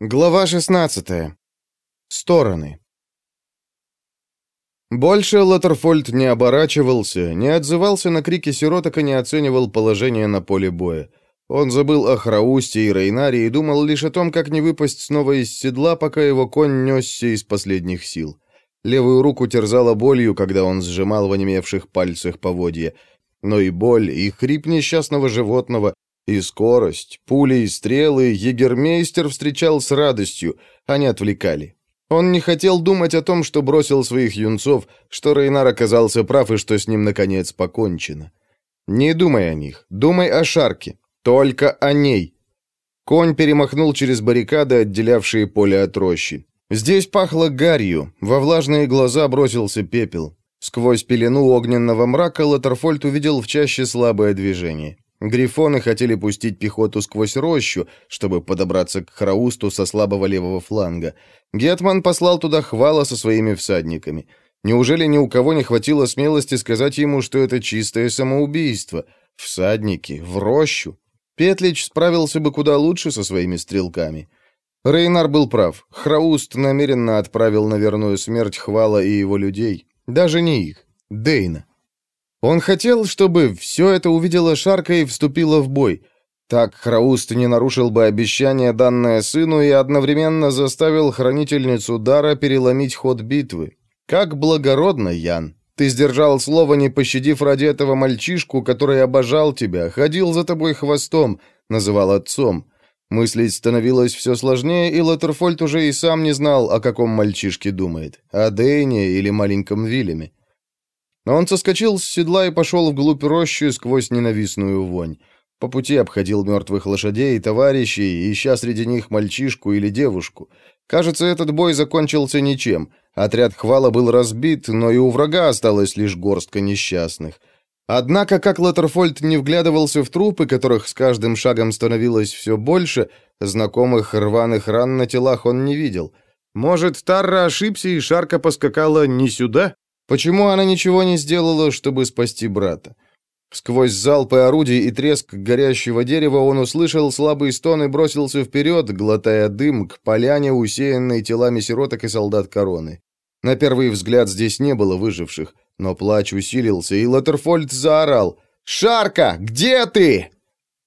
Глава 16. Стороны. Больше Латерфольд не оборачивался, не отзывался на крики сироток и не оценивал положение на поле боя. Он забыл о Храусте и Рейнаре и думал лишь о том, как не выпасть снова из седла, пока его конь несся из последних сил. Левую руку терзала болью, когда он сжимал в онемевших пальцах поводья. Но и боль, и хрип несчастного животного, и скорость, пули и стрелы егермейстер встречал с радостью, они отвлекали. Он не хотел думать о том, что бросил своих юнцов, что Рейнар оказался прав и что с ним, наконец, покончено. Не думай о них, думай о Шарке, только о ней. Конь перемахнул через баррикады, отделявшие поле от рощи. Здесь пахло гарью, во влажные глаза бросился пепел. Сквозь пелену огненного мрака Латерфольд увидел в чаще слабое движение. Грифоны хотели пустить пехоту сквозь рощу, чтобы подобраться к Храусту со слабого левого фланга. Гетман послал туда хвала со своими всадниками. Неужели ни у кого не хватило смелости сказать ему, что это чистое самоубийство? Всадники, в рощу. Петлич справился бы куда лучше со своими стрелками. Рейнар был прав. Храуст намеренно отправил на верную смерть Хвала и его людей. Даже не их. Дейна. Он хотел, чтобы все это увидела Шарка и вступила в бой. Так Храуст не нарушил бы обещание, данное сыну, и одновременно заставил хранительницу дара переломить ход битвы. Как благородно, Ян! Ты сдержал слово, не пощадив ради этого мальчишку, который обожал тебя, ходил за тобой хвостом, называл отцом. Мыслить становилось все сложнее, и Латерфольд уже и сам не знал, о каком мальчишке думает, о Дэйне или маленьком Вильяме. Он соскочил с седла и пошел вглубь рощи сквозь ненавистную вонь. По пути обходил мертвых лошадей и товарищей, ища среди них мальчишку или девушку. Кажется, этот бой закончился ничем. Отряд Хвала был разбит, но и у врага осталась лишь горстка несчастных. Однако, как Латерфольд не вглядывался в трупы, которых с каждым шагом становилось все больше, знакомых рваных ран на телах он не видел. Может, Тарра ошибся и шарка поскакала не сюда? Почему она ничего не сделала, чтобы спасти брата? Сквозь залпы орудий и треск горящего дерева он услышал слабый стон и бросился вперед, глотая дым к поляне, усеянной телами сироток и солдат короны. На первый взгляд здесь не было выживших, но плач усилился, и Латерфольд заорал «Шарка, где ты?»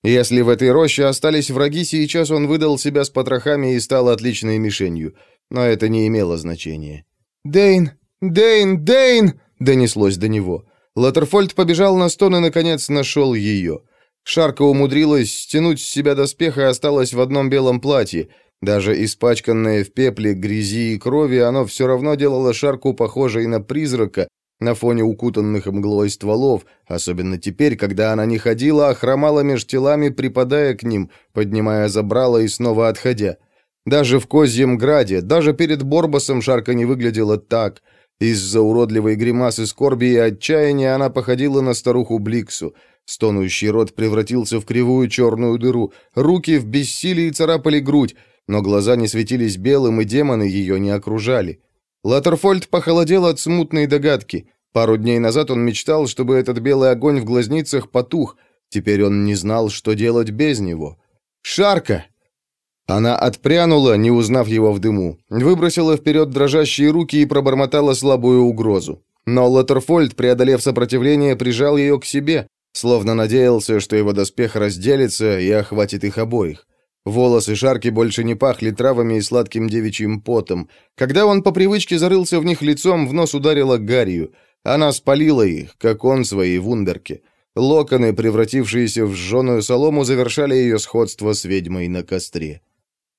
Если в этой роще остались враги, сейчас он выдал себя с потрохами и стал отличной мишенью, но это не имело значения. «Дейн, «Дейн! Дейн!» — донеслось до него. Латерфольд побежал на стон и, наконец, нашел ее. Шарка умудрилась стянуть с себя доспех и осталась в одном белом платье. Даже испачканное в пепле, грязи и крови, оно все равно делало Шарку похожей на призрака на фоне укутанных мглой стволов, особенно теперь, когда она не ходила, а хромала меж телами, припадая к ним, поднимая забрала и снова отходя. Даже в Козьем Граде, даже перед Борбасом Шарка не выглядела так — из-за уродливой гримасы скорби и отчаяния она походила на старуху Бликсу. Стонущий рот превратился в кривую черную дыру, руки в бессилии царапали грудь, но глаза не светились белым, и демоны ее не окружали. Латерфольд похолодел от смутной догадки. Пару дней назад он мечтал, чтобы этот белый огонь в глазницах потух. Теперь он не знал, что делать без него. «Шарка!» Она отпрянула, не узнав его в дыму, выбросила вперед дрожащие руки и пробормотала слабую угрозу. Но Латерфольд, преодолев сопротивление, прижал ее к себе, словно надеялся, что его доспех разделится и охватит их обоих. Волосы Шарки больше не пахли травами и сладким девичьим потом. Когда он по привычке зарылся в них лицом, в нос ударила гарью. Она спалила их, как он свои вундерки. Локоны, превратившиеся в сжженную солому, завершали ее сходство с ведьмой на костре.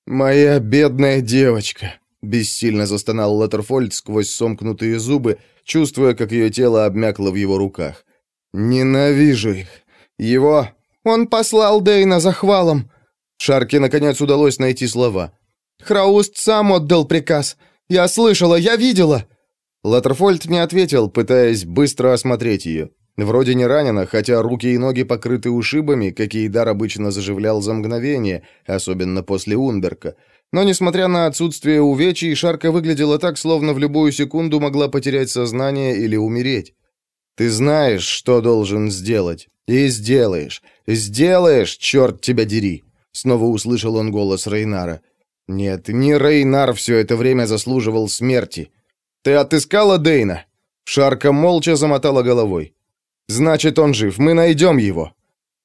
«Моя бедная девочка!» — бессильно застонал Латерфольд сквозь сомкнутые зубы, чувствуя, как ее тело обмякло в его руках. «Ненавижу их! Его... Он послал Дейна за хвалом!» Шарке, наконец, удалось найти слова. «Храуст сам отдал приказ. Я слышала, я видела!» Латерфольд не ответил, пытаясь быстро осмотреть ее. Вроде не ранена, хотя руки и ноги покрыты ушибами, какие дар обычно заживлял за мгновение, особенно после Ундерка. Но, несмотря на отсутствие увечий, Шарка выглядела так, словно в любую секунду могла потерять сознание или умереть. «Ты знаешь, что должен сделать. И сделаешь. Сделаешь, черт тебя дери!» Снова услышал он голос Рейнара. Нет, не Рейнар все это время заслуживал смерти. Ты отыскала Дейна? Шарка молча замотала головой. Значит, он жив. Мы найдем его.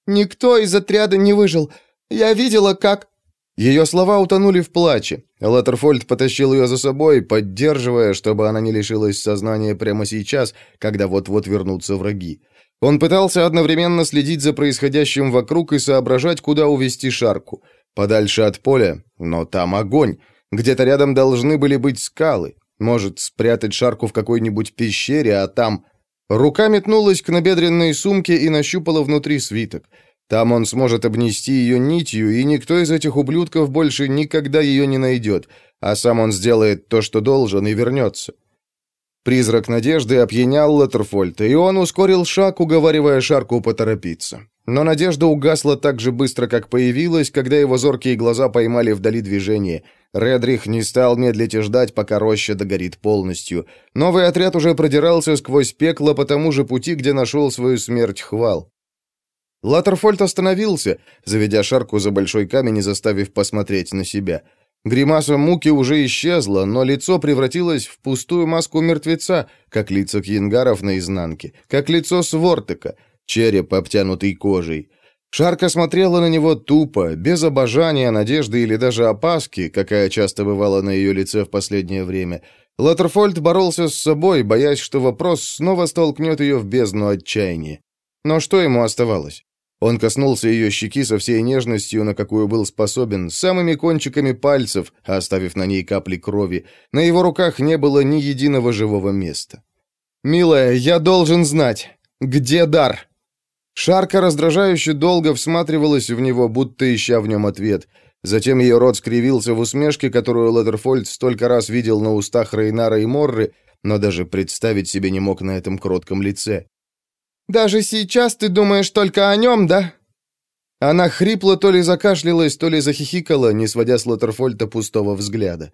Никто из отряда не выжил. Я видела, как Ее слова утонули в плаче. Латтерфольд потащил ее за собой, поддерживая, чтобы она не лишилась сознания прямо сейчас, когда вот-вот вернутся враги. Он пытался одновременно следить за происходящим вокруг и соображать, куда увести шарку. Подальше от поля, но там огонь. Где-то рядом должны были быть скалы. Может, спрятать шарку в какой-нибудь пещере, а там... Рука метнулась к набедренной сумке и нащупала внутри свиток. Там он сможет обнести ее нитью, и никто из этих ублюдков больше никогда ее не найдет, а сам он сделает то, что должен, и вернется. Призрак надежды опьянял Леттерфольта, и он ускорил шаг, уговаривая Шарку поторопиться. Но надежда угасла так же быстро, как появилась, когда его зоркие глаза поймали вдали движение. Редрих не стал медлить и ждать, пока роща догорит полностью. Новый отряд уже продирался сквозь пекло по тому же пути, где нашел свою смерть Хвал. Латтерфольд остановился, заведя Шарку за большой камень и заставив посмотреть на себя — Гримаса муки уже исчезла, но лицо превратилось в пустую маску мертвеца, как лицо кьянгаров наизнанке, как лицо свортыка, череп, обтянутый кожей. Шарка смотрела на него тупо, без обожания, надежды или даже опаски, какая часто бывала на ее лице в последнее время. Латерфольд боролся с собой, боясь, что вопрос снова столкнет ее в бездну отчаяния. Но что ему оставалось? Он коснулся ее щеки со всей нежностью, на какую был способен, самыми кончиками пальцев, оставив на ней капли крови. На его руках не было ни единого живого места. «Милая, я должен знать, где дар?» Шарка раздражающе долго всматривалась в него, будто ища в нем ответ. Затем ее рот скривился в усмешке, которую Ледерфольд столько раз видел на устах Рейнара и Морры, но даже представить себе не мог на этом кротком лице. Даже сейчас ты думаешь только о нем, да?» Она хрипло то ли закашлялась, то ли захихикала, не сводя с Лоттерфольта пустого взгляда.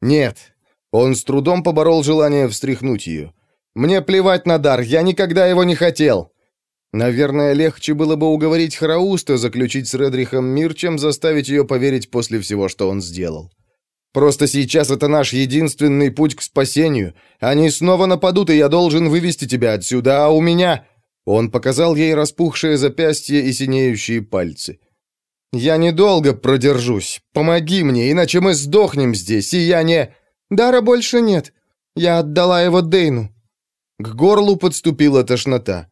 «Нет». Он с трудом поборол желание встряхнуть ее. «Мне плевать на дар, я никогда его не хотел». Наверное, легче было бы уговорить Храуста заключить с Редрихом мир, чем заставить ее поверить после всего, что он сделал. Просто сейчас это наш единственный путь к спасению. Они снова нападут, и я должен вывести тебя отсюда, а у меня...» Он показал ей распухшее запястье и синеющие пальцы. «Я недолго продержусь. Помоги мне, иначе мы сдохнем здесь, и я не...» «Дара больше нет. Я отдала его Дейну». К горлу подступила тошнота.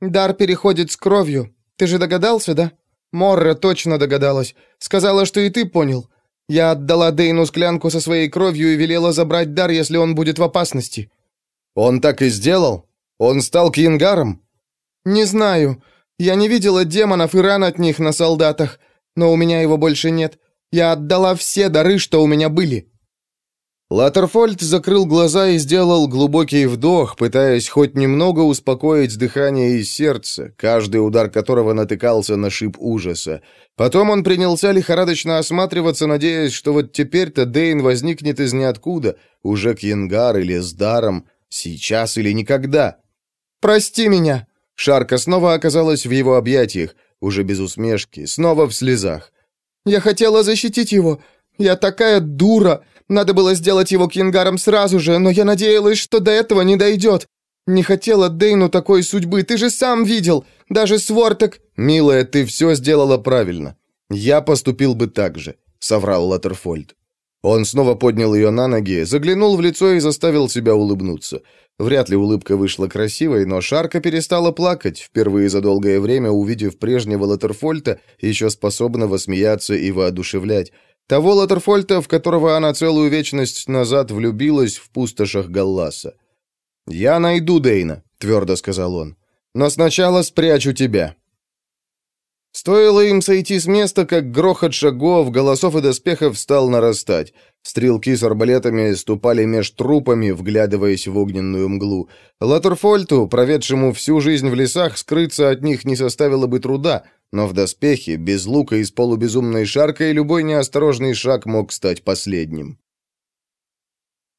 «Дар переходит с кровью. Ты же догадался, да?» «Морра точно догадалась. Сказала, что и ты понял. Я отдала Дейну склянку со своей кровью и велела забрать дар, если он будет в опасности». «Он так и сделал? Он стал Кьянгаром?» «Не знаю. Я не видела демонов и ран от них на солдатах, но у меня его больше нет. Я отдала все дары, что у меня были». Латерфольд закрыл глаза и сделал глубокий вдох, пытаясь хоть немного успокоить дыхание и сердце, каждый удар которого натыкался на шип ужаса. Потом он принялся лихорадочно осматриваться, надеясь, что вот теперь-то Дейн возникнет из ниоткуда, уже Кьянгар или с даром, сейчас или никогда. «Прости меня!» Шарка снова оказалась в его объятиях, уже без усмешки, снова в слезах. «Я хотела защитить его. Я такая дура. Надо было сделать его кингаром сразу же, но я надеялась, что до этого не дойдет. Не хотела Дейну такой судьбы, ты же сам видел. Даже Свортек...» «Милая, ты все сделала правильно. Я поступил бы так же», — соврал Латтерфольд. Он снова поднял ее на ноги, заглянул в лицо и заставил себя улыбнуться. Вряд ли улыбка вышла красивой, но Шарка перестала плакать, впервые за долгое время увидев прежнего Латерфольта, еще способного смеяться и воодушевлять. Того Латерфольта, в которого она целую вечность назад влюбилась в пустошах Галласа. «Я найду Дейна», — твердо сказал он. «Но сначала спрячу тебя». Стоило им сойти с места, как грохот шагов, голосов и доспехов стал нарастать. Стрелки с арбалетами ступали меж трупами, вглядываясь в огненную мглу. Латерфольту, проведшему всю жизнь в лесах, скрыться от них не составило бы труда, но в доспехе, без лука и с полубезумной шаркой, любой неосторожный шаг мог стать последним.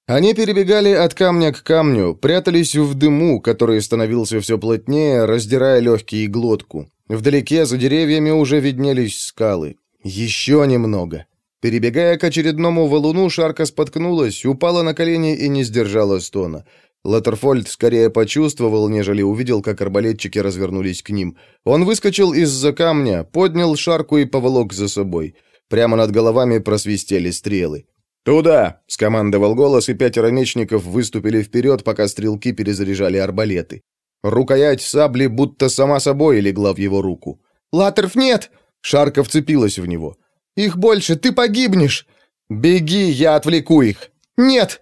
Они перебегали от камня к камню, прятались в дыму, который становился все плотнее, раздирая легкие и глотку. Вдалеке, за деревьями, уже виднелись скалы. Еще немного. Перебегая к очередному валуну, Шарка споткнулась, упала на колени и не сдержала стона. Латерфольд скорее почувствовал, нежели увидел, как арбалетчики развернулись к ним. Он выскочил из-за камня, поднял Шарку и поволок за собой. Прямо над головами просвистели стрелы. «Туда!» — скомандовал голос, и пятеро мечников выступили вперед, пока стрелки перезаряжали арбалеты. Рукоять сабли будто сама собой легла в его руку. «Латерф, нет!» — Шарка вцепилась в него. «Их больше, ты погибнешь!» «Беги, я отвлеку их!» «Нет!»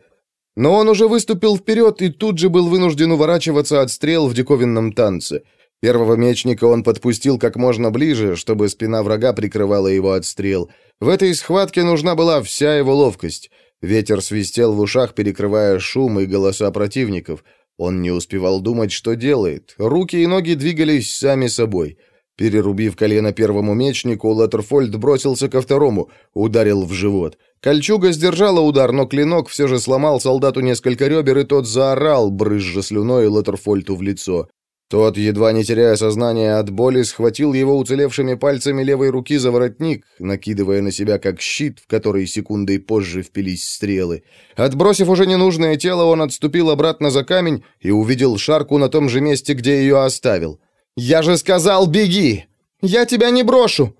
Но он уже выступил вперед и тут же был вынужден уворачиваться от стрел в диковинном танце. Первого мечника он подпустил как можно ближе, чтобы спина врага прикрывала его от стрел. В этой схватке нужна была вся его ловкость. Ветер свистел в ушах, перекрывая шум и голоса противников. Он не успевал думать, что делает. Руки и ноги двигались сами собой. Перерубив колено первому мечнику, Леттерфольд бросился ко второму, ударил в живот. Кольчуга сдержала удар, но клинок все же сломал солдату несколько ребер, и тот заорал, брызжа слюной Леттерфольту в лицо. Тот, едва не теряя сознание от боли, схватил его уцелевшими пальцами левой руки за воротник, накидывая на себя как щит, в который секундой позже впились стрелы. Отбросив уже ненужное тело, он отступил обратно за камень и увидел шарку на том же месте, где ее оставил. «Я же сказал, беги! Я тебя не брошу!»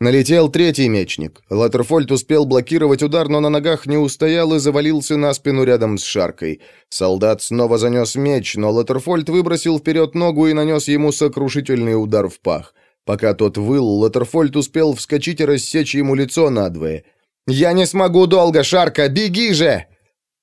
Налетел третий мечник. Латерфольд успел блокировать удар, но на ногах не устоял и завалился на спину рядом с шаркой. Солдат снова занес меч, но Латерфольд выбросил вперед ногу и нанес ему сокрушительный удар в пах. Пока тот выл, Латерфольд успел вскочить и рассечь ему лицо надвое. «Я не смогу долго, Шарка! Беги же!»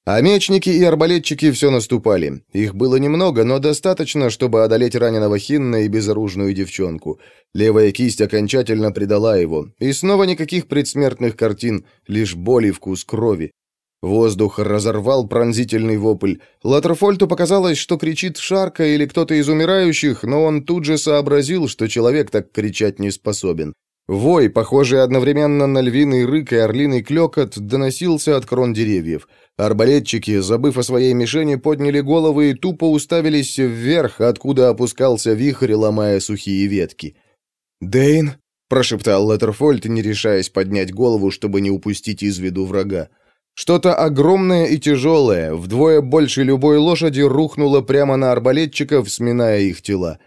А мечники и арбалетчики все наступали. Их было немного, но достаточно, чтобы одолеть раненого Хинна и безоружную девчонку. Левая кисть окончательно предала его. И снова никаких предсмертных картин, лишь боль и вкус крови. Воздух разорвал пронзительный вопль. Латерфольту показалось, что кричит Шарка или кто-то из умирающих, но он тут же сообразил, что человек так кричать не способен. Вой, похожий одновременно на львиный рык и орлиный клёкот, доносился от крон деревьев. Арбалетчики, забыв о своей мишени, подняли головы и тупо уставились вверх, откуда опускался вихрь, ломая сухие ветки. «Дэйн?» — прошептал Леттерфольд, не решаясь поднять голову, чтобы не упустить из виду врага. Что-то огромное и тяжелое, вдвое больше любой лошади, рухнуло прямо на арбалетчиков, сминая их тела.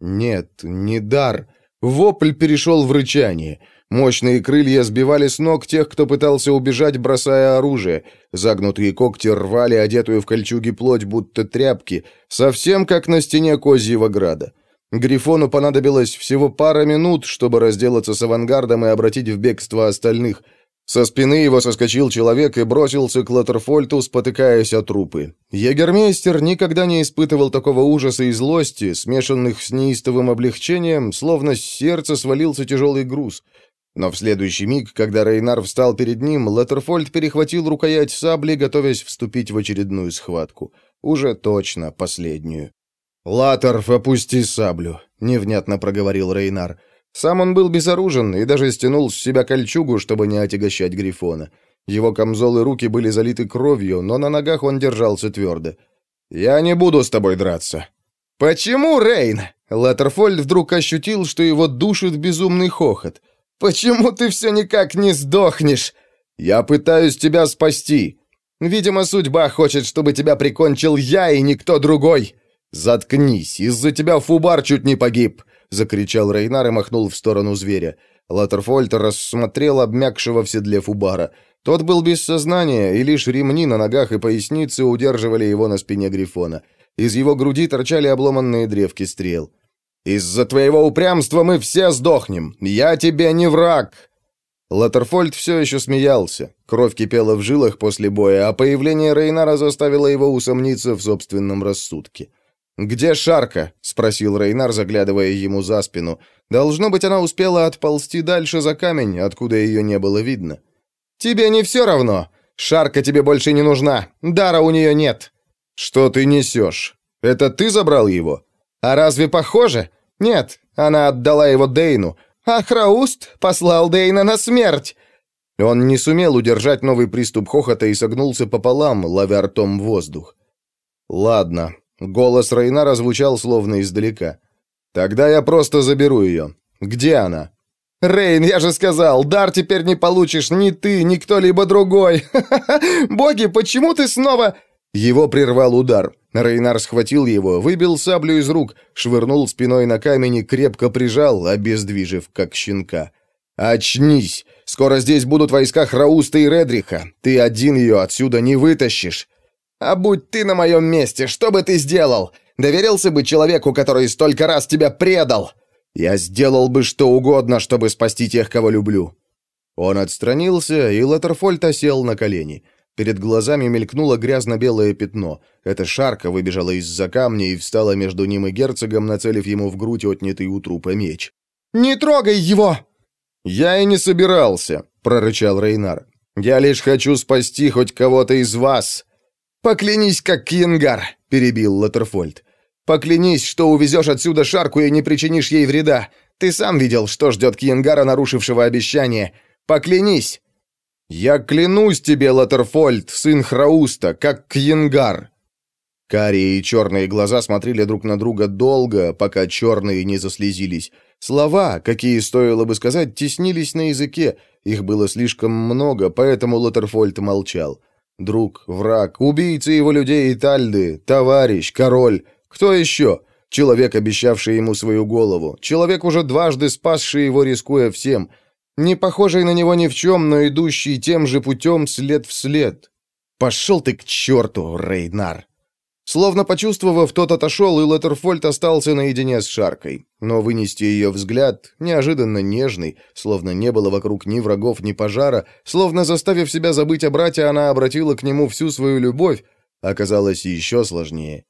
Нет, не дар. Вопль перешел в рычание. Мощные крылья сбивали с ног тех, кто пытался убежать, бросая оружие. Загнутые когти рвали одетую в кольчуги плоть, будто тряпки, совсем как на стене Козьего Града. Грифону понадобилось всего пара минут, чтобы разделаться с авангардом и обратить в бегство остальных. Со спины его соскочил человек и бросился к Латерфольту, спотыкаясь о трупы. Егермейстер никогда не испытывал такого ужаса и злости, смешанных с неистовым облегчением, словно с сердца свалился тяжелый груз — но в следующий миг, когда Рейнар встал перед ним, Леттерфольд перехватил рукоять сабли, готовясь вступить в очередную схватку. Уже точно последнюю. «Латерф, опусти саблю», — невнятно проговорил Рейнар. Сам он был безоружен и даже стянул с себя кольчугу, чтобы не отягощать Грифона. Его камзол и руки были залиты кровью, но на ногах он держался твердо. «Я не буду с тобой драться». «Почему, Рейн?» Латерфольд вдруг ощутил, что его душит безумный хохот. «Почему ты все никак не сдохнешь?» «Я пытаюсь тебя спасти». «Видимо, судьба хочет, чтобы тебя прикончил я и никто другой». «Заткнись, из-за тебя Фубар чуть не погиб», — закричал Рейнар и махнул в сторону зверя. Латерфольд рассмотрел обмякшего в седле Фубара. Тот был без сознания, и лишь ремни на ногах и пояснице удерживали его на спине Грифона. Из его груди торчали обломанные древки стрел. Из-за твоего упрямства мы все сдохнем. Я тебе не враг!» Латерфольд все еще смеялся. Кровь кипела в жилах после боя, а появление Рейнара заставило его усомниться в собственном рассудке. «Где Шарка?» — спросил Рейнар, заглядывая ему за спину. «Должно быть, она успела отползти дальше за камень, откуда ее не было видно». «Тебе не все равно. Шарка тебе больше не нужна. Дара у нее нет». «Что ты несешь? Это ты забрал его?» А разве похоже? Нет, она отдала его Дейну. А Храуст послал Дейна на смерть. Он не сумел удержать новый приступ хохота и согнулся пополам, ловя ртом воздух. «Ладно». Голос Рейнара звучал словно издалека. «Тогда я просто заберу ее. Где она?» Рейн, я же сказал, дар теперь не получишь ни ты, ни кто-либо другой. Боги, почему ты снова...» Его прервал удар. Рейнар схватил его, выбил саблю из рук, швырнул спиной на камень и крепко прижал, обездвижив, как щенка. «Очнись! Скоро здесь будут войска Храуста и Редриха. Ты один ее отсюда не вытащишь!» «А будь ты на моем месте, что бы ты сделал? Доверился бы человеку, который столько раз тебя предал?» «Я сделал бы что угодно, чтобы спасти тех, кого люблю». Он отстранился, и Латерфольд осел на колени. Перед глазами мелькнуло грязно-белое пятно. Эта шарка выбежала из-за камня и встала между ним и герцогом, нацелив ему в грудь отнятый у трупа меч. «Не трогай его!» «Я и не собирался», — прорычал Рейнар. «Я лишь хочу спасти хоть кого-то из вас». «Поклянись, как Кингар», — перебил Латерфольд. «Поклянись, что увезешь отсюда шарку и не причинишь ей вреда. Ты сам видел, что ждет Кингара, нарушившего обещание. Поклянись!» «Я клянусь тебе, Латерфольд, сын Храуста, как Кьянгар!» Карие и черные глаза смотрели друг на друга долго, пока черные не заслезились. Слова, какие стоило бы сказать, теснились на языке. Их было слишком много, поэтому Латерфольд молчал. Друг, враг, убийца его людей и Тальды, товарищ, король. Кто еще? Человек, обещавший ему свою голову. Человек, уже дважды спасший его, рискуя всем — не похожий на него ни в чем, но идущий тем же путем след в след. Пошел ты к черту, Рейнар. Словно почувствовав, тот отошел, и Леттерфольд остался наедине с Шаркой. Но вынести ее взгляд, неожиданно нежный, словно не было вокруг ни врагов, ни пожара, словно заставив себя забыть о брате, она обратила к нему всю свою любовь, оказалось еще сложнее.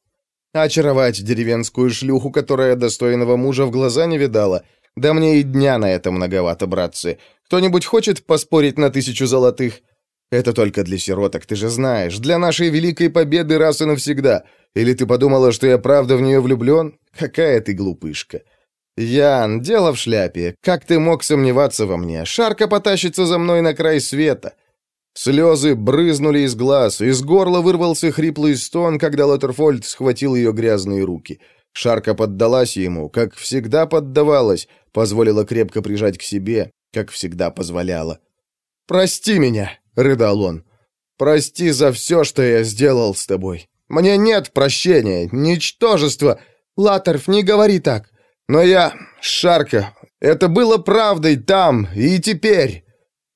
Очаровать деревенскую шлюху, которая достойного мужа в глаза не видала — да мне и дня на это многовато, братцы. Кто-нибудь хочет поспорить на тысячу золотых? Это только для сироток, ты же знаешь. Для нашей великой победы раз и навсегда. Или ты подумала, что я правда в нее влюблен? Какая ты глупышка. Ян, дело в шляпе. Как ты мог сомневаться во мне? Шарка потащится за мной на край света. Слезы брызнули из глаз, из горла вырвался хриплый стон, когда Лоттерфольд схватил ее грязные руки. Шарка поддалась ему, как всегда поддавалась, позволила крепко прижать к себе, как всегда позволяла. «Прости меня!» — рыдал он. «Прости за все, что я сделал с тобой. Мне нет прощения, ничтожество. Латерф, не говори так. Но я... Шарка, это было правдой там и теперь!»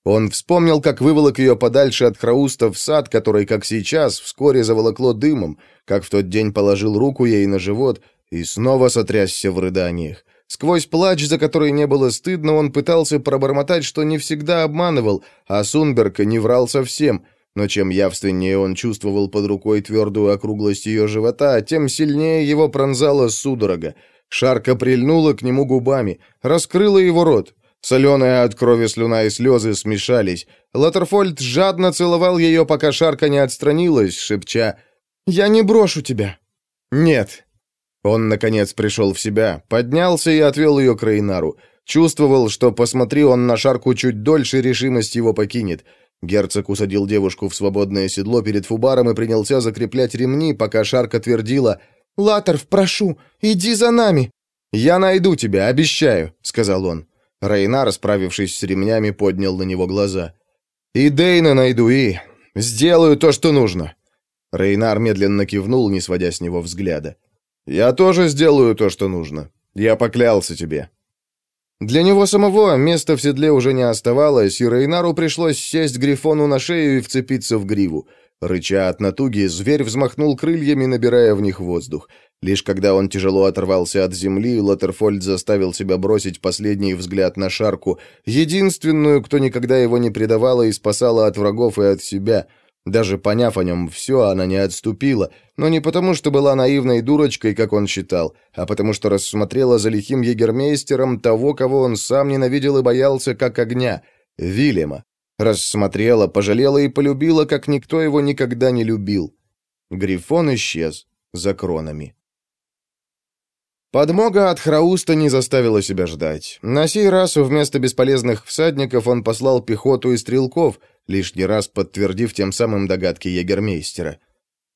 Он вспомнил, как выволок ее подальше от Храуста в сад, который, как сейчас, вскоре заволокло дымом, как в тот день положил руку ей на живот — и снова сотрясся в рыданиях. Сквозь плач, за который не было стыдно, он пытался пробормотать, что не всегда обманывал, а Сунберг не врал совсем. Но чем явственнее он чувствовал под рукой твердую округлость ее живота, тем сильнее его пронзала судорога. Шарка прильнула к нему губами, раскрыла его рот. Соленая от крови слюна и слезы смешались. Латерфольд жадно целовал ее, пока Шарка не отстранилась, шепча «Я не брошу тебя». «Нет, он, наконец, пришел в себя, поднялся и отвел ее к Рейнару. Чувствовал, что, посмотри он на шарку чуть дольше, решимость его покинет. Герцог усадил девушку в свободное седло перед фубаром и принялся закреплять ремни, пока шарка твердила «Латерв, прошу, иди за нами!» «Я найду тебя, обещаю», — сказал он. Рейнар, справившись с ремнями, поднял на него глаза. «И Дейна найду, и... сделаю то, что нужно». Рейнар медленно кивнул, не сводя с него взгляда. «Я тоже сделаю то, что нужно. Я поклялся тебе». Для него самого места в седле уже не оставалось, и Рейнару пришлось сесть Грифону на шею и вцепиться в гриву. Рыча от натуги, зверь взмахнул крыльями, набирая в них воздух. Лишь когда он тяжело оторвался от земли, Лоттерфольд заставил себя бросить последний взгляд на Шарку, единственную, кто никогда его не предавала и спасала от врагов и от себя — даже поняв о нем все, она не отступила, но не потому, что была наивной дурочкой, как он считал, а потому что рассмотрела за лихим егермейстером того, кого он сам ненавидел и боялся, как огня — Вильяма. Рассмотрела, пожалела и полюбила, как никто его никогда не любил. Грифон исчез за кронами. Подмога от Храуста не заставила себя ждать. На сей раз вместо бесполезных всадников он послал пехоту и стрелков — лишний раз подтвердив тем самым догадки егермейстера.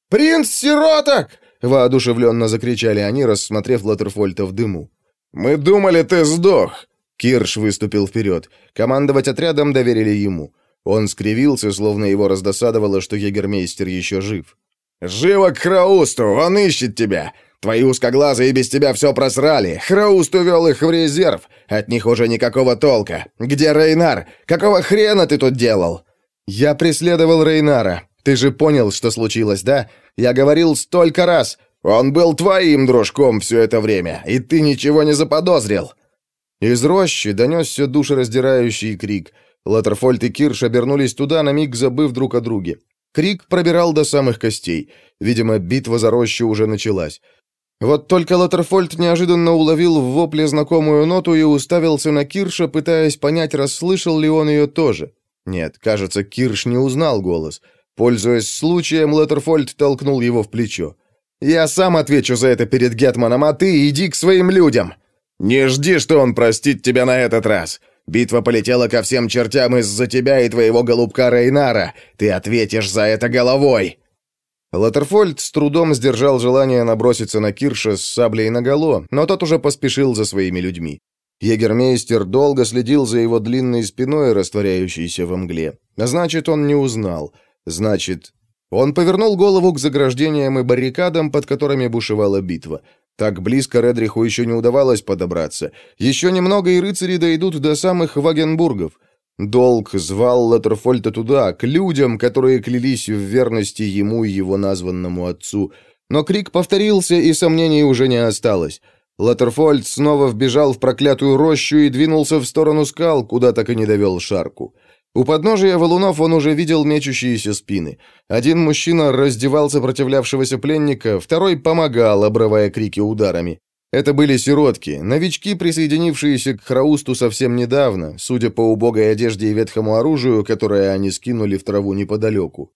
«Принц сироток!» — воодушевленно закричали они, рассмотрев Латерфольта в дыму. «Мы думали, ты сдох!» Кирш выступил вперед. Командовать отрядом доверили ему. Он скривился, словно его раздосадовало, что егермейстер еще жив. «Живо к Храусту! Он ищет тебя! Твои узкоглазые без тебя все просрали! Храуст увел их в резерв! От них уже никакого толка! Где Рейнар? Какого хрена ты тут делал?» «Я преследовал Рейнара. Ты же понял, что случилось, да? Я говорил столько раз. Он был твоим дружком все это время, и ты ничего не заподозрил!» Из рощи донесся душераздирающий крик. Латерфольд и Кирш обернулись туда, на миг забыв друг о друге. Крик пробирал до самых костей. Видимо, битва за рощу уже началась. Вот только Латерфольд неожиданно уловил в вопле знакомую ноту и уставился на Кирша, пытаясь понять, расслышал ли он ее тоже. Нет, кажется, Кирш не узнал голос. Пользуясь случаем, Латерфольд толкнул его в плечо. «Я сам отвечу за это перед Гетманом, а ты иди к своим людям!» «Не жди, что он простит тебя на этот раз. Битва полетела ко всем чертям из-за тебя и твоего голубка Рейнара. Ты ответишь за это головой!» Латерфольд с трудом сдержал желание наброситься на Кирша с саблей наголо, но тот уже поспешил за своими людьми. Егермейстер долго следил за его длинной спиной, растворяющейся во мгле. Значит, он не узнал. Значит... Он повернул голову к заграждениям и баррикадам, под которыми бушевала битва. Так близко Редриху еще не удавалось подобраться. Еще немного, и рыцари дойдут до самых Вагенбургов. Долг звал Латерфольта туда, к людям, которые клялись в верности ему и его названному отцу. Но крик повторился, и сомнений уже не осталось. Латерфольд снова вбежал в проклятую рощу и двинулся в сторону скал, куда так и не довел шарку. У подножия валунов он уже видел мечущиеся спины. Один мужчина раздевал сопротивлявшегося пленника, второй помогал, обрывая крики ударами. Это были сиротки, новички, присоединившиеся к Храусту совсем недавно, судя по убогой одежде и ветхому оружию, которое они скинули в траву неподалеку.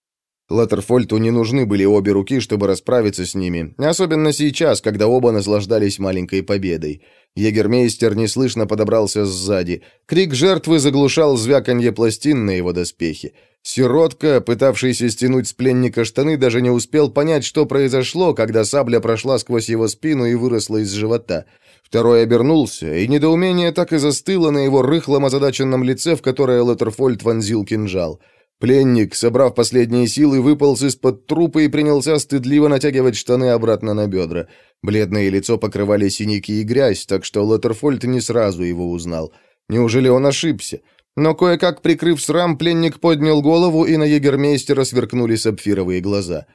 Латерфольту не нужны были обе руки, чтобы расправиться с ними, особенно сейчас, когда оба наслаждались маленькой победой. Егермейстер неслышно подобрался сзади. Крик жертвы заглушал звяканье пластин на его доспехе. Сиротка, пытавшийся стянуть с пленника штаны, даже не успел понять, что произошло, когда сабля прошла сквозь его спину и выросла из живота. Второй обернулся, и недоумение так и застыло на его рыхлом озадаченном лице, в которое Леттерфольд вонзил кинжал. Пленник, собрав последние силы, выполз из-под трупа и принялся стыдливо натягивать штаны обратно на бедра. Бледное лицо покрывали синяки и грязь, так что Лоттерфольд не сразу его узнал. Неужели он ошибся? Но кое-как прикрыв срам, пленник поднял голову, и на егермейстера сверкнули сапфировые глаза.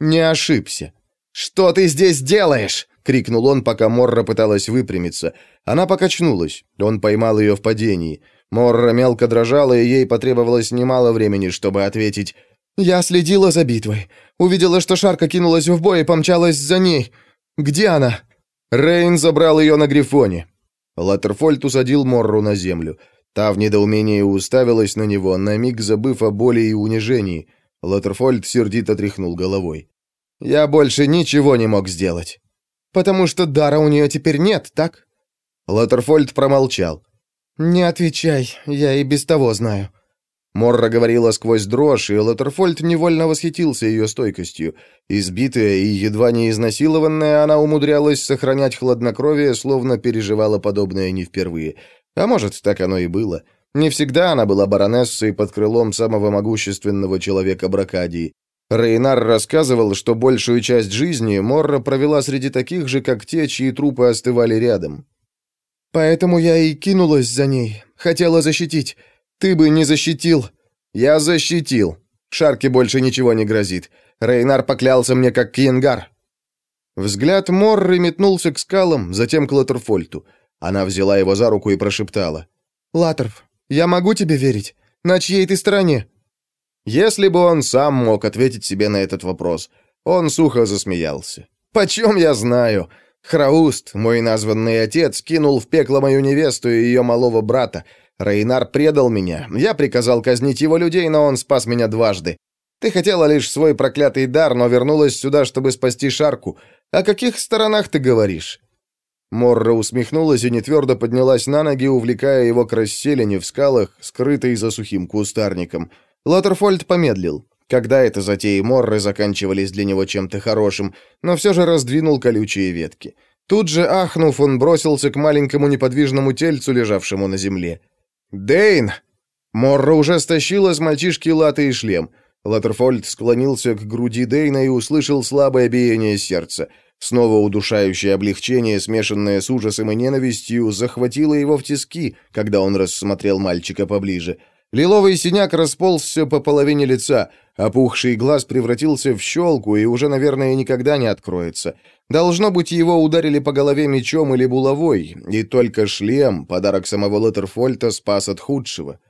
«Не ошибся!» «Что ты здесь делаешь?» — крикнул он, пока Морра пыталась выпрямиться. Она покачнулась. Он поймал ее в падении. Морра мелко дрожала, и ей потребовалось немало времени, чтобы ответить. «Я следила за битвой. Увидела, что Шарка кинулась в бой и помчалась за ней. Где она?» Рейн забрал ее на Грифоне. Латерфольд усадил Морру на землю. Та в недоумении уставилась на него, на миг забыв о боли и унижении. Латерфольд сердито тряхнул головой. «Я больше ничего не мог сделать. Потому что дара у нее теперь нет, так?» Латерфольд промолчал. «Не отвечай, я и без того знаю. Морра говорила сквозь дрожь, и Латерфольд невольно восхитился ее стойкостью. Избитая и едва не изнасилованная, она умудрялась сохранять хладнокровие, словно переживала подобное не впервые. А может, так оно и было. Не всегда она была баронессой под крылом самого могущественного человека Бракадии. Рейнар рассказывал, что большую часть жизни Морра провела среди таких же, как те, чьи трупы остывали рядом. «Поэтому я и кинулась за ней. Хотела защитить. «Ты бы не защитил!» «Я защитил! Шарке больше ничего не грозит. Рейнар поклялся мне, как Кьенгар!» Взгляд Морры метнулся к скалам, затем к Латерфольту. Она взяла его за руку и прошептала. «Латерф, я могу тебе верить? На чьей ты стороне?» Если бы он сам мог ответить себе на этот вопрос, он сухо засмеялся. «Почем я знаю? Храуст, мой названный отец, кинул в пекло мою невесту и ее малого брата, Рейнар предал меня. Я приказал казнить его людей, но он спас меня дважды. Ты хотела лишь свой проклятый дар, но вернулась сюда, чтобы спасти Шарку. О каких сторонах ты говоришь?» Морра усмехнулась и нетвердо поднялась на ноги, увлекая его к расселине в скалах, скрытой за сухим кустарником. Латерфольд помедлил. Когда это затеи Морры заканчивались для него чем-то хорошим, но все же раздвинул колючие ветки. Тут же, ахнув, он бросился к маленькому неподвижному тельцу, лежавшему на земле. «Дэйн!» Морра уже стащила с мальчишки латы и шлем. Латерфольд склонился к груди Дейна и услышал слабое биение сердца. Снова удушающее облегчение, смешанное с ужасом и ненавистью, захватило его в тиски, когда он рассмотрел мальчика поближе. Лиловый синяк расползся по половине лица, опухший глаз превратился в щелку и уже, наверное, никогда не откроется. Должно быть, его ударили по голове мечом или булавой, и только шлем, подарок самого Леттерфольта, спас от худшего.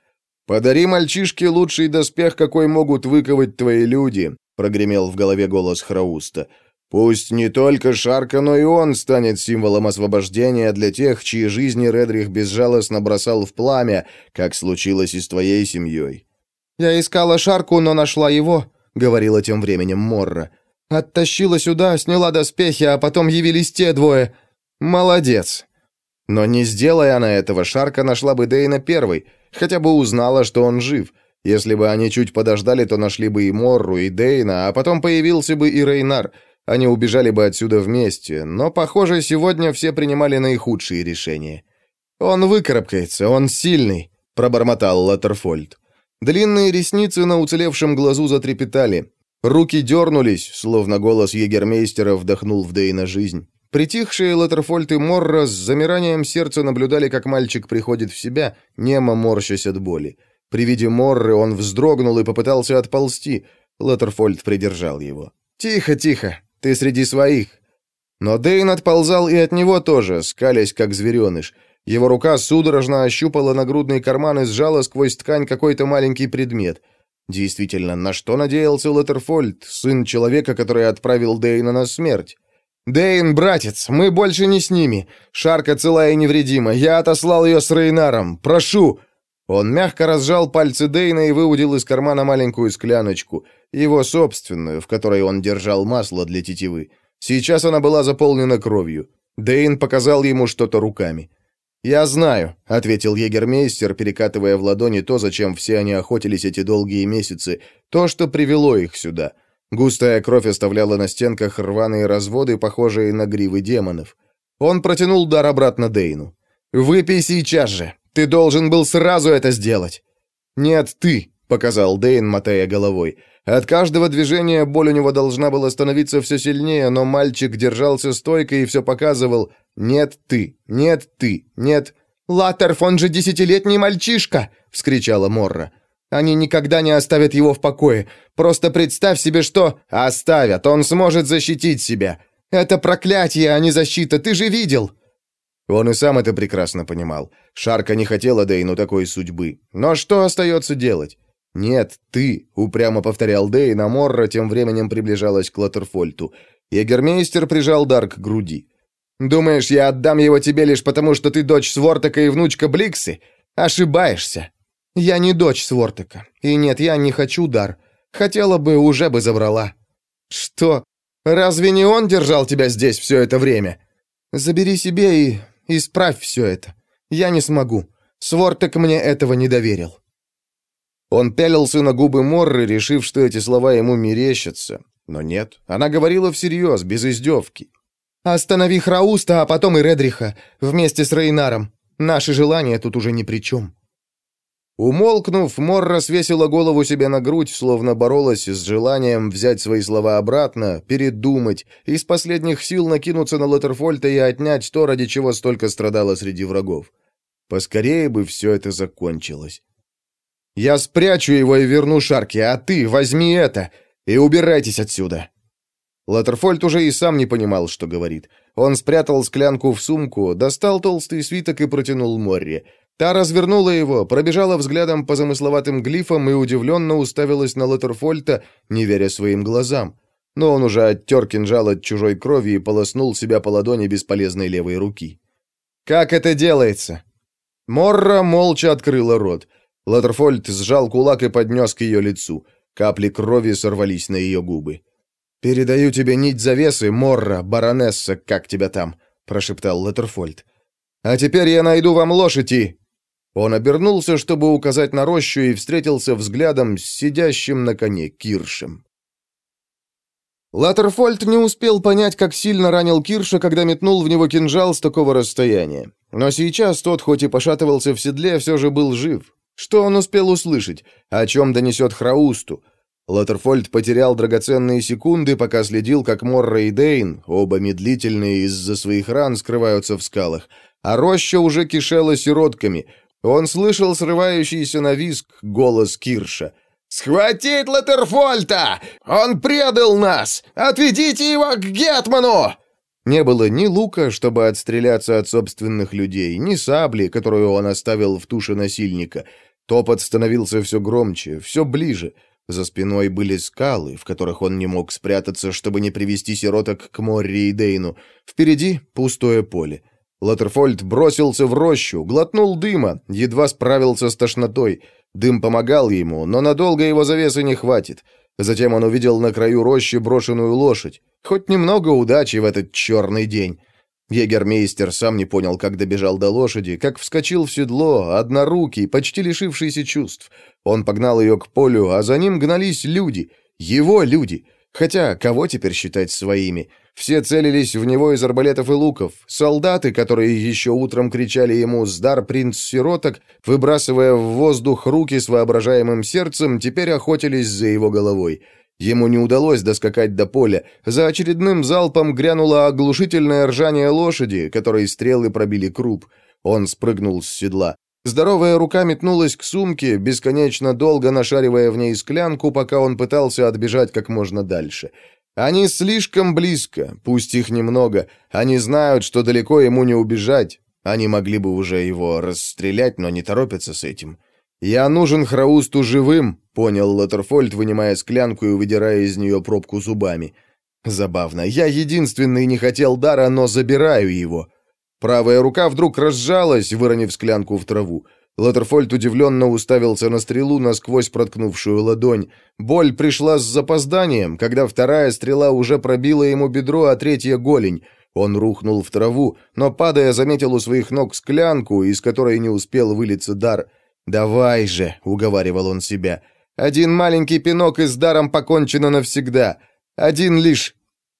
«Подари мальчишке лучший доспех, какой могут выковать твои люди», — прогремел в голове голос Храуста. «Пусть не только Шарка, но и он станет символом освобождения для тех, чьи жизни Редрих безжалостно бросал в пламя, как случилось и с твоей семьей». «Я искала Шарку, но нашла его», — говорила тем временем Морра. «Оттащила сюда, сняла доспехи, а потом явились те двое. Молодец». Но не сделая она этого, Шарка нашла бы Дейна первой — Хотя бы узнала, что он жив. Если бы они чуть подождали, то нашли бы и Морру, и Дейна, а потом появился бы и Рейнар. Они убежали бы отсюда вместе, но, похоже, сегодня все принимали наихудшие решения. «Он выкарабкается, он сильный», — пробормотал Латтерфольд. Длинные ресницы на уцелевшем глазу затрепетали. Руки дернулись, словно голос егермейстера вдохнул в Дейна жизнь. Притихшие Латерфольд и Морра с замиранием сердца наблюдали, как мальчик приходит в себя, немо морщась от боли. При виде Морры он вздрогнул и попытался отползти. Латерфольд придержал его. «Тихо, тихо, ты среди своих». Но Дейн отползал и от него тоже, скалясь, как звереныш. Его рука судорожно ощупала нагрудный карман и сжала сквозь ткань какой-то маленький предмет. Действительно, на что надеялся Латерфольд, сын человека, который отправил Дейна на смерть? «Дейн, братец, мы больше не с ними. Шарка целая и невредима. Я отослал ее с Рейнаром. Прошу!» Он мягко разжал пальцы Дейна и выудил из кармана маленькую скляночку, его собственную, в которой он держал масло для тетивы. Сейчас она была заполнена кровью. Дейн показал ему что-то руками. «Я знаю», — ответил егермейстер, перекатывая в ладони то, зачем все они охотились эти долгие месяцы, то, что привело их сюда. Густая кровь оставляла на стенках рваные разводы, похожие на гривы демонов. Он протянул дар обратно Дейну. «Выпей сейчас же! Ты должен был сразу это сделать!» «Нет, ты!» — показал Дейн, мотая головой. От каждого движения боль у него должна была становиться все сильнее, но мальчик держался стойко и все показывал «Нет, ты! Нет, ты! Нет!» «Латтерф, он же десятилетний мальчишка!» — вскричала Морра. Они никогда не оставят его в покое. Просто представь себе, что... Оставят, он сможет защитить себя. Это проклятие, а не защита, ты же видел!» Он и сам это прекрасно понимал. Шарка не хотела Дейну такой судьбы. Но что остается делать? «Нет, ты», — упрямо повторял Дейн, а Морра тем временем приближалась к Латерфольту. Егермейстер прижал дар к груди. «Думаешь, я отдам его тебе лишь потому, что ты дочь Свортака и внучка Бликсы? Ошибаешься!» Я не дочь Свортека. И нет, я не хочу дар. Хотела бы, уже бы забрала. Что? Разве не он держал тебя здесь все это время? Забери себе и исправь все это. Я не смогу. Свортек мне этого не доверил. Он пялился на губы Морры, решив, что эти слова ему мерещатся. Но нет, она говорила всерьез, без издевки. «Останови Храуста, а потом и Редриха, вместе с Рейнаром. Наши желания тут уже ни при чем». Умолкнув, Морра свесила голову себе на грудь, словно боролась с желанием взять свои слова обратно, передумать, из последних сил накинуться на Латерфольта и отнять то, ради чего столько страдала среди врагов. Поскорее бы все это закончилось. «Я спрячу его и верну Шарки, а ты возьми это и убирайтесь отсюда!» Латерфольд уже и сам не понимал, что говорит. Он спрятал склянку в сумку, достал толстый свиток и протянул Морре. Та развернула его, пробежала взглядом по замысловатым глифам и удивленно уставилась на Латерфольта, не веря своим глазам. Но он уже оттер кинжал от чужой крови и полоснул себя по ладони бесполезной левой руки. «Как это делается?» Морра молча открыла рот. Латерфольд сжал кулак и поднес к ее лицу. Капли крови сорвались на ее губы. «Передаю тебе нить завесы, Морра, баронесса, как тебя там», — прошептал Латерфольд. «А теперь я найду вам лошади он обернулся, чтобы указать на рощу, и встретился взглядом с сидящим на коне Киршем. Латерфольд не успел понять, как сильно ранил Кирша, когда метнул в него кинжал с такого расстояния. Но сейчас тот, хоть и пошатывался в седле, все же был жив. Что он успел услышать? О чем донесет Храусту? Латерфольд потерял драгоценные секунды, пока следил, как Морра и Дейн, оба медлительные из-за своих ран, скрываются в скалах, а роща уже кишела сиротками. Он слышал срывающийся на виск голос Кирша — «Схватить Латерфольта! Он предал нас! Отведите его к Гетману!» Не было ни лука, чтобы отстреляться от собственных людей, ни сабли, которую он оставил в туше насильника. Топот становился все громче, все ближе. За спиной были скалы, в которых он не мог спрятаться, чтобы не привести сироток к Морри и Дейну. Впереди пустое поле. Латерфольд бросился в рощу, глотнул дыма, едва справился с тошнотой — Дым помогал ему, но надолго его завесы не хватит. Затем он увидел на краю рощи брошенную лошадь. Хоть немного удачи в этот черный день. Егермейстер сам не понял, как добежал до лошади, как вскочил в седло, однорукий, почти лишившийся чувств. Он погнал ее к полю, а за ним гнались люди. Его люди. Хотя, кого теперь считать своими? Все целились в него из арбалетов и луков. Солдаты, которые еще утром кричали ему «Сдар, принц сироток», выбрасывая в воздух руки с воображаемым сердцем, теперь охотились за его головой. Ему не удалось доскакать до поля. За очередным залпом грянуло оглушительное ржание лошади, которой стрелы пробили круп. Он спрыгнул с седла. Здоровая рука метнулась к сумке, бесконечно долго нашаривая в ней склянку, пока он пытался отбежать как можно дальше. Они слишком близко, пусть их немного. Они знают, что далеко ему не убежать. Они могли бы уже его расстрелять, но не торопятся с этим. «Я нужен Храусту живым», — понял Латерфольд, вынимая склянку и выдирая из нее пробку зубами. «Забавно. Я единственный не хотел дара, но забираю его». Правая рука вдруг разжалась, выронив склянку в траву. Латерфольд удивленно уставился на стрелу, насквозь проткнувшую ладонь. Боль пришла с запозданием, когда вторая стрела уже пробила ему бедро, а третья — голень. Он рухнул в траву, но, падая, заметил у своих ног склянку, из которой не успел вылиться дар. «Давай же», — уговаривал он себя, — «один маленький пинок и с даром покончено навсегда. Один лишь...»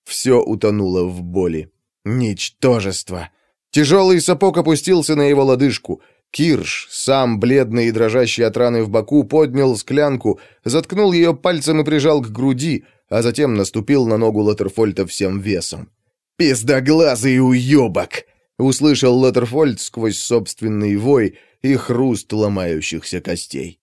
Все утонуло в боли. «Ничтожество!» Тяжелый сапог опустился на его лодыжку — Кирш, сам бледный и дрожащий от раны в боку, поднял склянку, заткнул ее пальцем и прижал к груди, а затем наступил на ногу Латерфольта всем весом. «Пиздоглазый уебок!» — услышал Латерфольд сквозь собственный вой и хруст ломающихся костей.